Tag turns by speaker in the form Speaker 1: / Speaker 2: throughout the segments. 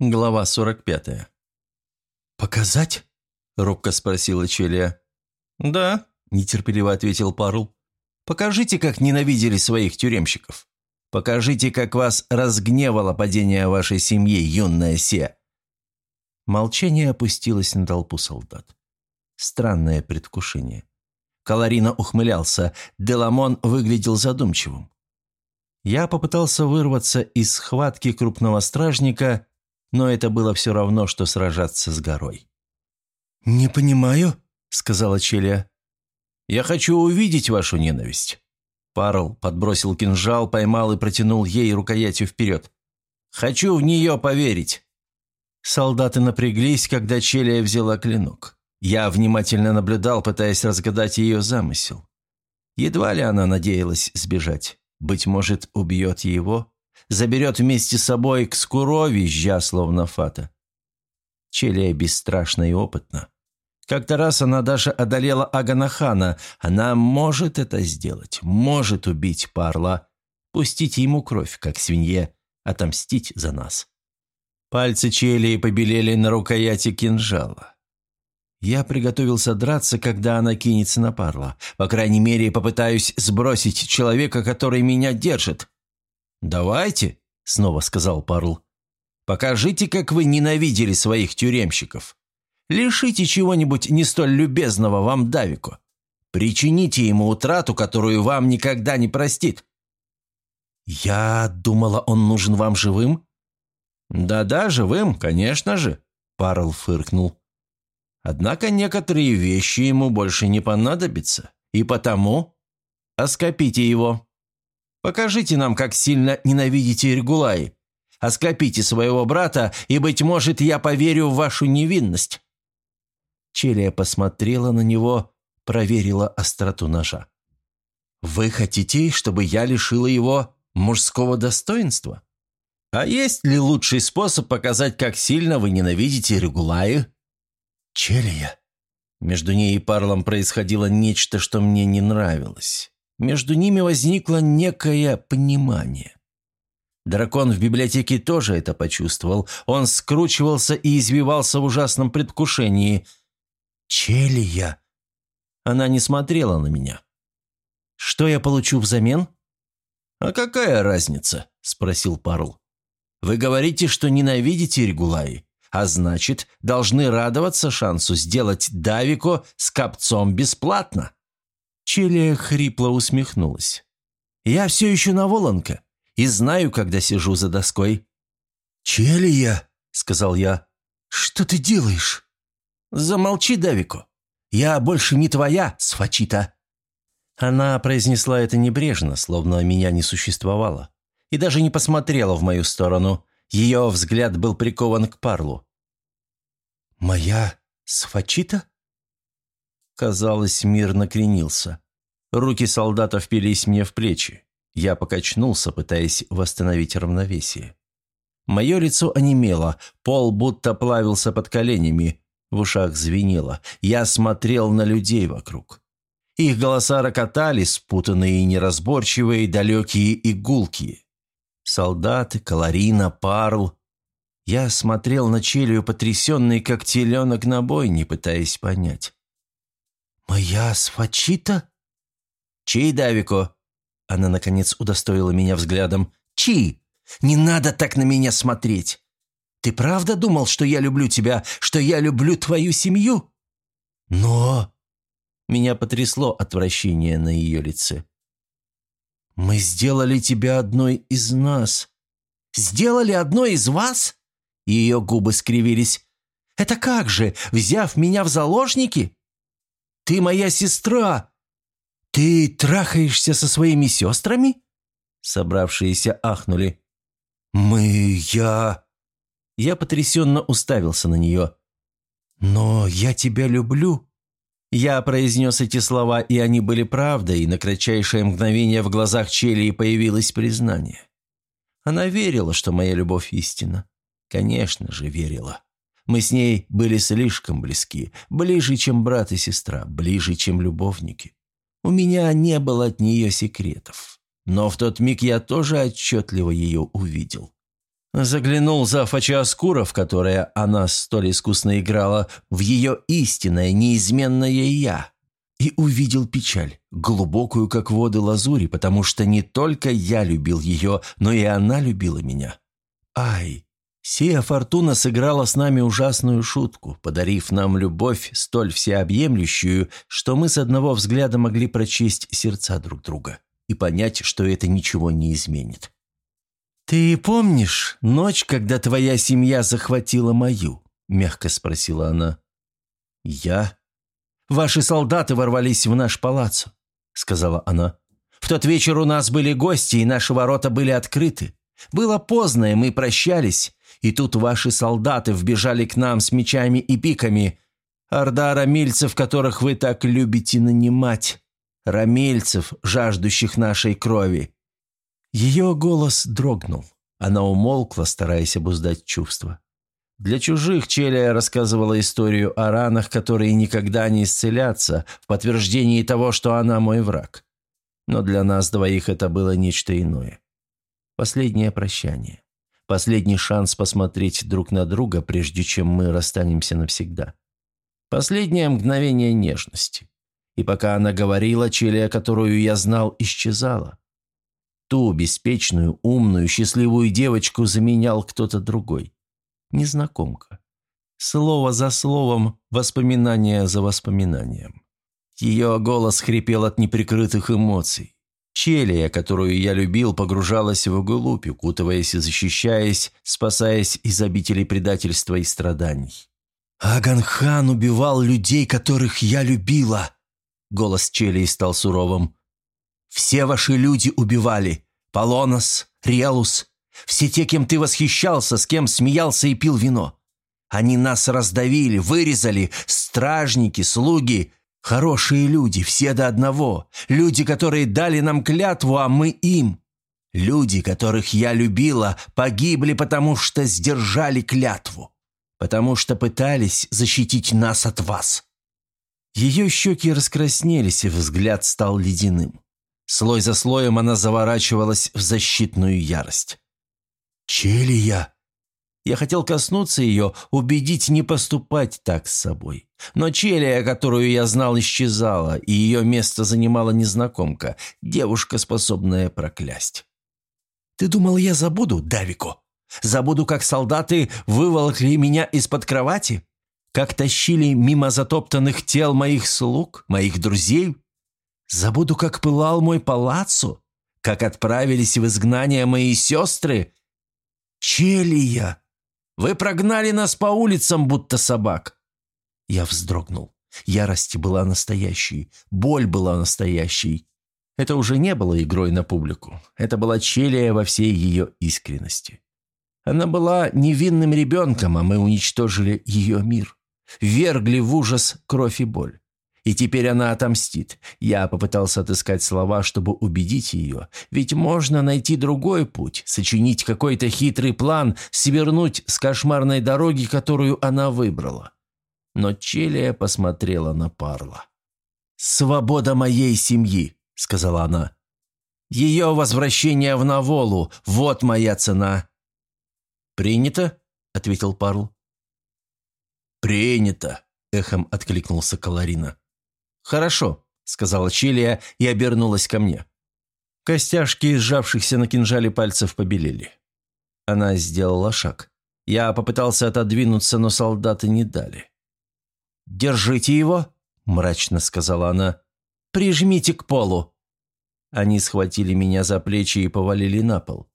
Speaker 1: Глава 45.
Speaker 2: «Показать?» – робко спросила Челия.
Speaker 1: «Да», – нетерпеливо ответил Парл. «Покажите, как ненавидели своих тюремщиков. Покажите, как вас разгневало падение вашей семьи, юная Се». Молчание опустилось на толпу солдат. Странное предвкушение. Каларина ухмылялся, Деламон выглядел задумчивым. Я попытался вырваться из схватки крупного стражника но это было все равно, что сражаться с горой.
Speaker 2: «Не понимаю», — сказала Челия.
Speaker 1: «Я хочу увидеть вашу ненависть». Парл подбросил кинжал, поймал и протянул ей рукоятью вперед. «Хочу в нее поверить». Солдаты напряглись, когда Челия взяла клинок. Я внимательно наблюдал, пытаясь разгадать ее замысел. Едва ли она надеялась сбежать. Быть может, убьет его, заберет вместе с собой к скуро, визжа, словно фата. Челия бесстрашна и опытна. Как-то раз она даже одолела Аганахана. Она может это сделать, может убить Парла, пустить ему кровь, как свинье, отомстить за нас. Пальцы Челии побелели на рукояти кинжала. Я приготовился драться, когда она кинется на Парла. По крайней мере, попытаюсь сбросить человека, который меня держит. «Давайте», — снова сказал Парл. «Покажите, как вы ненавидели своих тюремщиков. Лишите чего-нибудь не столь любезного вам Давику. Причините ему утрату, которую вам никогда не простит». «Я думала, он нужен вам живым?» «Да-да, живым, конечно же», — Парл фыркнул. «Однако некоторые вещи ему больше не понадобятся, и потому оскопите его». Покажите нам, как сильно ненавидите Регулаи. Оскопите своего брата, и, быть может, я поверю в вашу невинность». Челия посмотрела на него, проверила остроту ножа. «Вы хотите, чтобы я лишила его мужского достоинства? А есть ли лучший способ показать, как сильно вы ненавидите Регулаи?» «Челия». Между ней и Парлом происходило нечто, что мне не нравилось. Между ними возникло некое понимание. Дракон в библиотеке тоже это почувствовал. Он скручивался и извивался в ужасном предвкушении. «Челия!» Она не смотрела на меня. «Что я получу взамен?» «А какая разница?» – спросил Парл. «Вы говорите, что ненавидите Регулаи, а значит, должны радоваться шансу сделать Давико с копцом бесплатно». Челия хрипло усмехнулась. «Я все еще на Волонка и знаю, когда сижу за доской».
Speaker 2: «Челия», — сказал я, — «что ты делаешь?»
Speaker 1: «Замолчи, Давико. Я больше не твоя, Сфачита». Она произнесла это небрежно, словно меня не существовало, и даже не посмотрела в мою сторону. Ее взгляд был прикован к Парлу.
Speaker 2: «Моя Сфачита?»
Speaker 1: Казалось, мир накренился. Руки солдата впились мне в плечи. Я покачнулся, пытаясь восстановить равновесие. Мое лицо онемело, пол будто плавился под коленями, в ушах звенело. Я смотрел на людей вокруг. Их голоса рокотали, спутанные и неразборчивые, далекие и гулкие. Солдаты, Каларина, Парл. Я смотрел на челюю, потрясенный, как теленок на бой, не пытаясь понять.
Speaker 2: «Моя Сфачита?»
Speaker 1: «Чей, Давико?» Она, наконец, удостоила меня взглядом. «Чи! Не надо так на меня смотреть! Ты правда думал, что я люблю тебя, что я люблю твою семью?»
Speaker 2: «Но...»
Speaker 1: Меня потрясло отвращение на ее лице.
Speaker 2: «Мы сделали тебя одной из нас».
Speaker 1: «Сделали одной из вас?» Ее губы скривились. «Это как же, взяв меня в заложники?» «Ты моя сестра!» «Ты трахаешься со своими сестрами?» Собравшиеся ахнули.
Speaker 2: «Мы... я...»
Speaker 1: Я потрясенно уставился на нее.
Speaker 2: «Но я тебя люблю».
Speaker 1: Я произнес эти слова, и они были правдой, и на кратчайшее мгновение в глазах Челии появилось признание. Она верила, что моя любовь истина. Конечно же, верила. Мы с ней были слишком близки, ближе, чем брат и сестра, ближе, чем любовники. У меня не было от нее секретов. Но в тот миг я тоже отчетливо ее увидел. Заглянул за Фачиаскура, в которое она столь искусно играла, в ее истинное, неизменное «я». И увидел печаль, глубокую, как воды лазури, потому что не только я любил ее, но и она любила меня. Ай, сия фортуна сыграла с нами ужасную шутку, подарив нам любовь столь всеобъемлющую, что мы с одного взгляда могли прочесть сердца друг друга и понять, что это ничего не изменит. «Ты помнишь ночь, когда твоя семья захватила мою?» – мягко спросила она. «Я?» «Ваши солдаты ворвались в наш палаццо», – сказала она. «В тот вечер у нас были гости, и наши ворота были открыты. Было поздно, и мы прощались, и тут ваши солдаты вбежали к нам с мечами и пиками. Орда рамильцев, которых вы так любите нанимать. Рамильцев, жаждущих нашей крови. Ее голос дрогнул. Она умолкла, стараясь обуздать чувства. Для чужих Челия рассказывала историю о ранах, которые никогда не исцелятся, в подтверждении того, что она мой враг. Но для нас двоих это было нечто иное. Последнее прощание. Последний шанс посмотреть друг на друга, прежде чем мы расстанемся навсегда. Последнее мгновение нежности. И пока она говорила, Челия, которую я знал, исчезала. Ту беспечную, умную, счастливую девочку заменял кто-то другой. Незнакомка. Слово за словом, воспоминание за воспоминанием. Ее голос хрипел от неприкрытых эмоций. Челия, которую я любил, погружалась в глубь, укутываясь и защищаясь, спасаясь из обителей предательства и страданий. «Аганхан убивал людей, которых я любила!» Голос Челии стал суровым. Все ваши люди убивали. Полонос, Релус, все те, кем ты восхищался, с кем смеялся и пил вино. Они нас раздавили, вырезали, стражники, слуги, хорошие люди, все до одного. Люди, которые дали нам клятву, а мы им. Люди, которых я любила, погибли, потому что сдержали клятву. Потому что пытались защитить нас от вас. Ее щеки раскраснелись, и взгляд стал ледяным. Слой за слоем она заворачивалась в защитную ярость. «Челия!» Я хотел коснуться ее, убедить не поступать так с собой. Но Челия, которую я знал, исчезала, и ее место занимала незнакомка, девушка, способная проклясть. «Ты думал, я забуду, Давико? Забуду, как солдаты выволокли меня из-под кровати? Как тащили мимо затоптанных тел моих слуг, моих друзей, Забуду, как пылал мой палаццо, как отправились в изгнание мои сестры. Челия! Вы прогнали нас по улицам, будто собак. Я вздрогнул. Ярость была настоящей, боль была настоящей. Это уже не было игрой на публику. Это была Челия во всей ее искренности. Она была невинным ребенком, а мы уничтожили ее мир. Вергли в ужас кровь и боль. И теперь она отомстит. Я попытался отыскать слова, чтобы убедить ее. Ведь можно найти другой путь, сочинить какой-то хитрый план, свернуть с кошмарной дороги, которую она выбрала. Но Челия посмотрела на Парла. «Свобода моей семьи», — сказала она. «Ее возвращение в Наволу — вот моя цена». «Принято?» — ответил Парл. «Принято», — эхом откликнулся Каларина. «Хорошо», — сказала Чилия и обернулась ко мне. Костяшки сжавшихся на кинжале пальцев побелели. Она сделала шаг. Я попытался отодвинуться, но солдаты не дали. «Держите его», — мрачно сказала она. «Прижмите к полу». Они схватили меня за плечи и повалили на пол.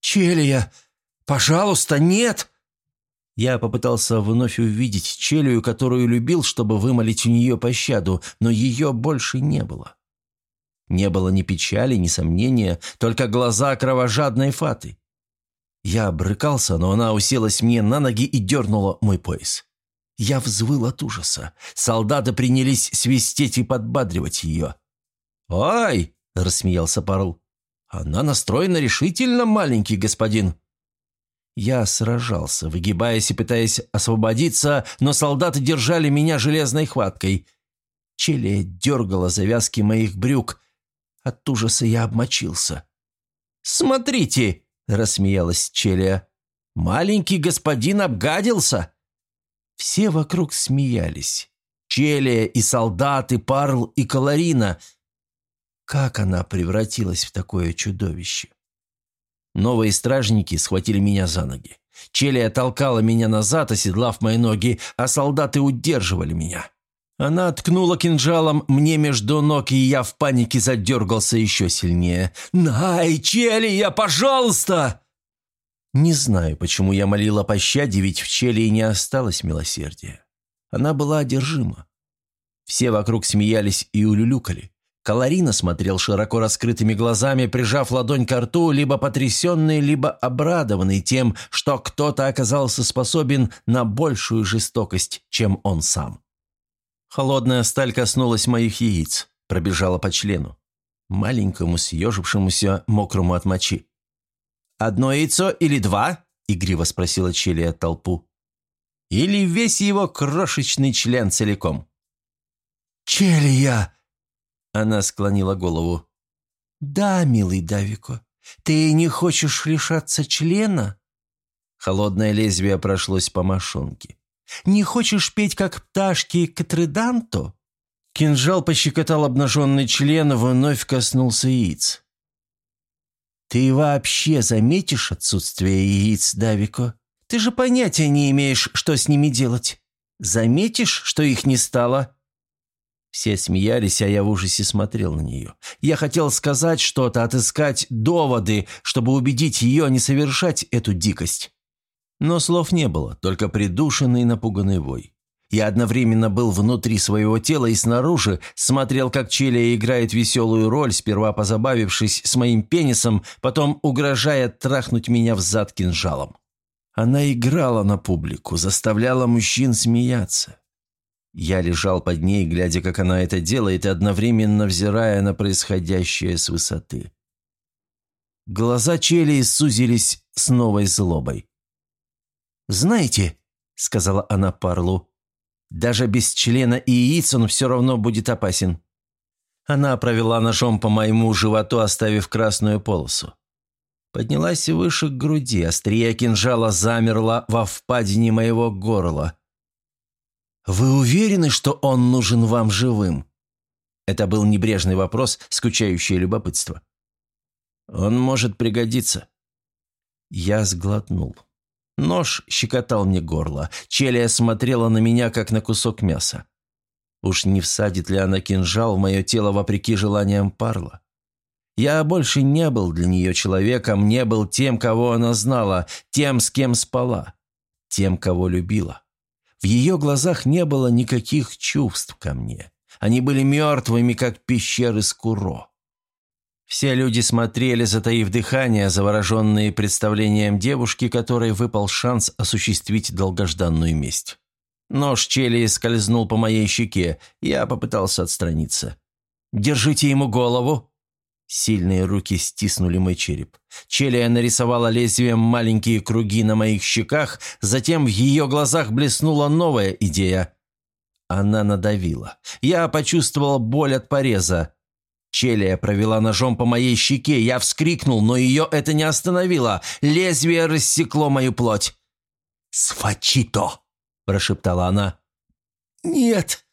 Speaker 1: «Челия, пожалуйста, нет!» Я попытался вновь увидеть челюю, которую любил, чтобы вымолить у нее пощаду, но ее больше не было. Не было ни печали, ни сомнения, только глаза кровожадной фаты. Я брыкался, но она уселась мне на ноги и дернула мой пояс. Я взвыл от ужаса. Солдаты принялись свистеть и подбадривать ее. «Ой!» – рассмеялся Парл. «Она настроена решительно, маленький господин». Я сражался, выгибаясь и пытаясь освободиться, но солдаты держали меня железной хваткой. Челия дергала завязки моих брюк. От ужаса я обмочился. «Смотрите!» – рассмеялась Челия. Маленький господин обгадился!» Все вокруг смеялись. Челия и солдаты, Парл и Каларина. Как она превратилась в такое чудовище? Новые стражники схватили меня за ноги. Челия толкала меня назад, оседлав мои ноги, а солдаты удерживали меня. Она ткнула кинжалом мне между ног, и я в панике задергался еще сильнее. «Най, Челия, пожалуйста!» Не знаю, почему я молила о пощаде, ведь в Челии не осталось милосердия. Она была одержима. Все вокруг смеялись и улюлюкали. Каларина смотрел широко раскрытыми глазами, прижав ладонь к рту, либо потрясенный, либо обрадованный тем, что кто-то оказался способен на большую жестокость, чем он сам. Холодная сталь коснулась моих яиц, пробежала по члену. Маленькому, съежившемуся, мокрому от мочи. «Одно яйцо или два?» – игриво спросила Челия толпу. «Или весь его крошечный член целиком?»
Speaker 2: «Челия!»
Speaker 1: Она склонила голову.
Speaker 2: «Да, милый Давико, ты не хочешь лишаться члена?»
Speaker 1: Холодное лезвие прошлось по мошонке.
Speaker 2: «Не хочешь петь, как пташки Катреданто?»
Speaker 1: Кинжал пощекотал обнаженный член, вновь коснулся яиц.
Speaker 2: «Ты вообще заметишь отсутствие яиц, Давико? Ты же понятия не имеешь, что с ними делать. Заметишь, что их не стало?»
Speaker 1: Все смеялись, а я в ужасе смотрел на нее. Я хотел сказать что-то, отыскать доводы, чтобы убедить ее не совершать эту дикость. Но слов не было, только придушенный напуганный вой. Я одновременно был внутри своего тела и снаружи, смотрел, как Челия играет веселую роль, сперва позабавившись с моим пенисом, потом угрожая трахнуть меня в зад кинжалом. Она играла на публику, заставляла мужчин смеяться. Я лежал под ней, глядя, как она это делает, и одновременно взирая на происходящее с высоты. Глаза Чели сузились с новой злобой. «Знаете», — сказала она Парлу, — «даже без члена и яиц он все равно будет опасен». Она провела ножом по моему животу, оставив красную полосу. Поднялась выше к груди, острия кинжала замерла во впадине моего горла. «Вы уверены, что он нужен вам живым?» Это был небрежный вопрос, скучающее любопытство. «Он может пригодиться». Я сглотнул. Нож щекотал мне горло. Челия смотрела на меня, как на кусок мяса. Уж не всадит ли она кинжал в мое тело вопреки желаниям Парла? Я больше не был для нее человеком, не был тем, кого она знала, тем, с кем спала, тем, кого любила. В ее глазах не было никаких чувств ко мне. Они были мертвыми, как пещеры Скуро. Все люди смотрели, затаив дыхание, завороженные представлением девушки, которой выпал шанс осуществить долгожданную месть. Нож Челии скользнул по моей щеке, я попытался отстраниться. «Держите ему голову!» Сильные руки стиснули мой череп. Челия нарисовала лезвием маленькие круги на моих щеках, затем в ее глазах блеснула новая идея. Она надавила. Я почувствовал боль от пореза. Челия провела ножом по моей щеке. Я вскрикнул, но ее это не остановило. Лезвие рассекло мою плоть.
Speaker 2: «Сфачито!» – прошептала она.
Speaker 1: «Нет!»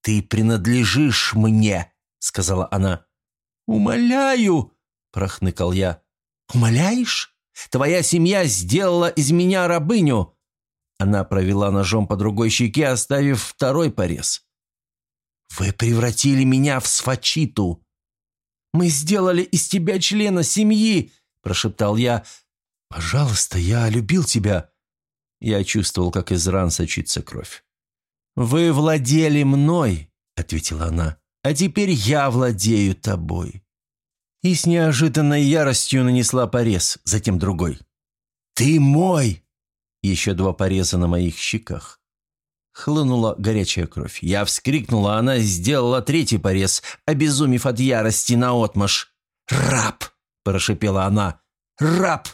Speaker 1: «Ты принадлежишь мне!» – сказала она.
Speaker 2: «Умоляю!» – прохныкал я.
Speaker 1: «Умоляешь? Твоя семья сделала из меня рабыню!» Она провела ножом по другой щеке, оставив второй порез. «Вы превратили меня в сфачиту!» «Мы сделали из тебя члена семьи!» – прошептал я. «Пожалуйста, я любил тебя!» Я чувствовал, как из ран сочится кровь. «Вы владели мной!» – ответила она а теперь я владею тобой». И с неожиданной яростью нанесла порез, затем другой. «Ты мой!» Еще два пореза на моих щеках. Хлынула горячая кровь. Я вскрикнула, она сделала третий порез, обезумев от ярости наотмашь. «Раб!» – прошипела она. «Раб!»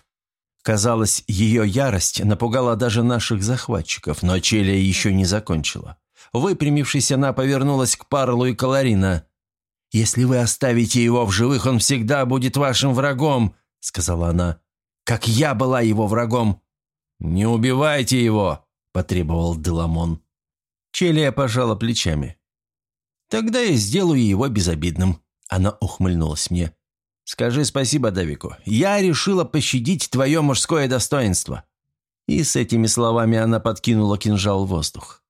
Speaker 1: Казалось, ее ярость напугала даже наших захватчиков, но Челия еще не закончила. Выпрямившись, она повернулась к Парлу и Каларина. «Если вы оставите его в живых, он всегда будет вашим врагом», — сказала она. «Как я была его врагом». «Не убивайте его!» – потребовал Деламон. Челия пожала плечами. «Тогда я сделаю его безобидным», – она ухмыльнулась мне. «Скажи спасибо Давику. Я решила пощадить твое мужское достоинство». И с этими словами она подкинула кинжал в воздух.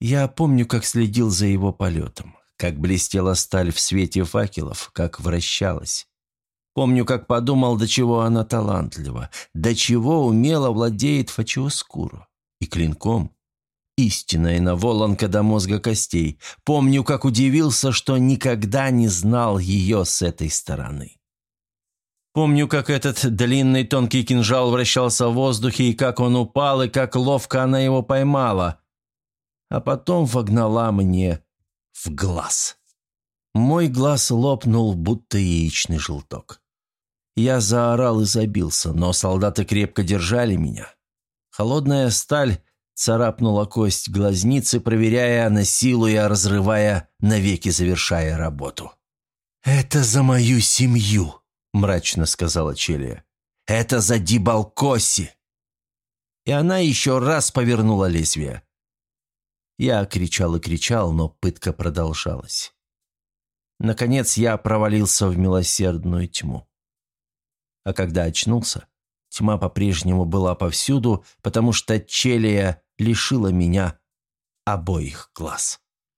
Speaker 1: Я помню, как следил за его полетом, как блестела сталь в свете факелов, как вращалась. Помню, как подумал, до чего она талантлива, до чего умело владеет Фачиоскуру. И клинком. Истинная наволонка до мозга костей. Помню, как удивился, что никогда не знал ее с этой стороны. Помню, как этот длинный тонкий кинжал вращался в воздухе, и как он упал, и как ловко она его поймала. А потом вогнала мне в глаз. Мой глаз лопнул, будто яичный желток. Я заорал и забился, но солдаты крепко держали меня. Холодная сталь царапнула кость глазницы, проверяя, насилуя, разрывая, навеки завершая работу. «Это за мою семью», — мрачно сказала Челия. «Это за Дибалкоси!» И она еще раз повернула лезвие. Я кричал и кричал, но пытка продолжалась. Наконец я провалился в милосердную тьму. А когда очнулся, тьма по-прежнему была повсюду, потому что челия лишила меня обоих глаз.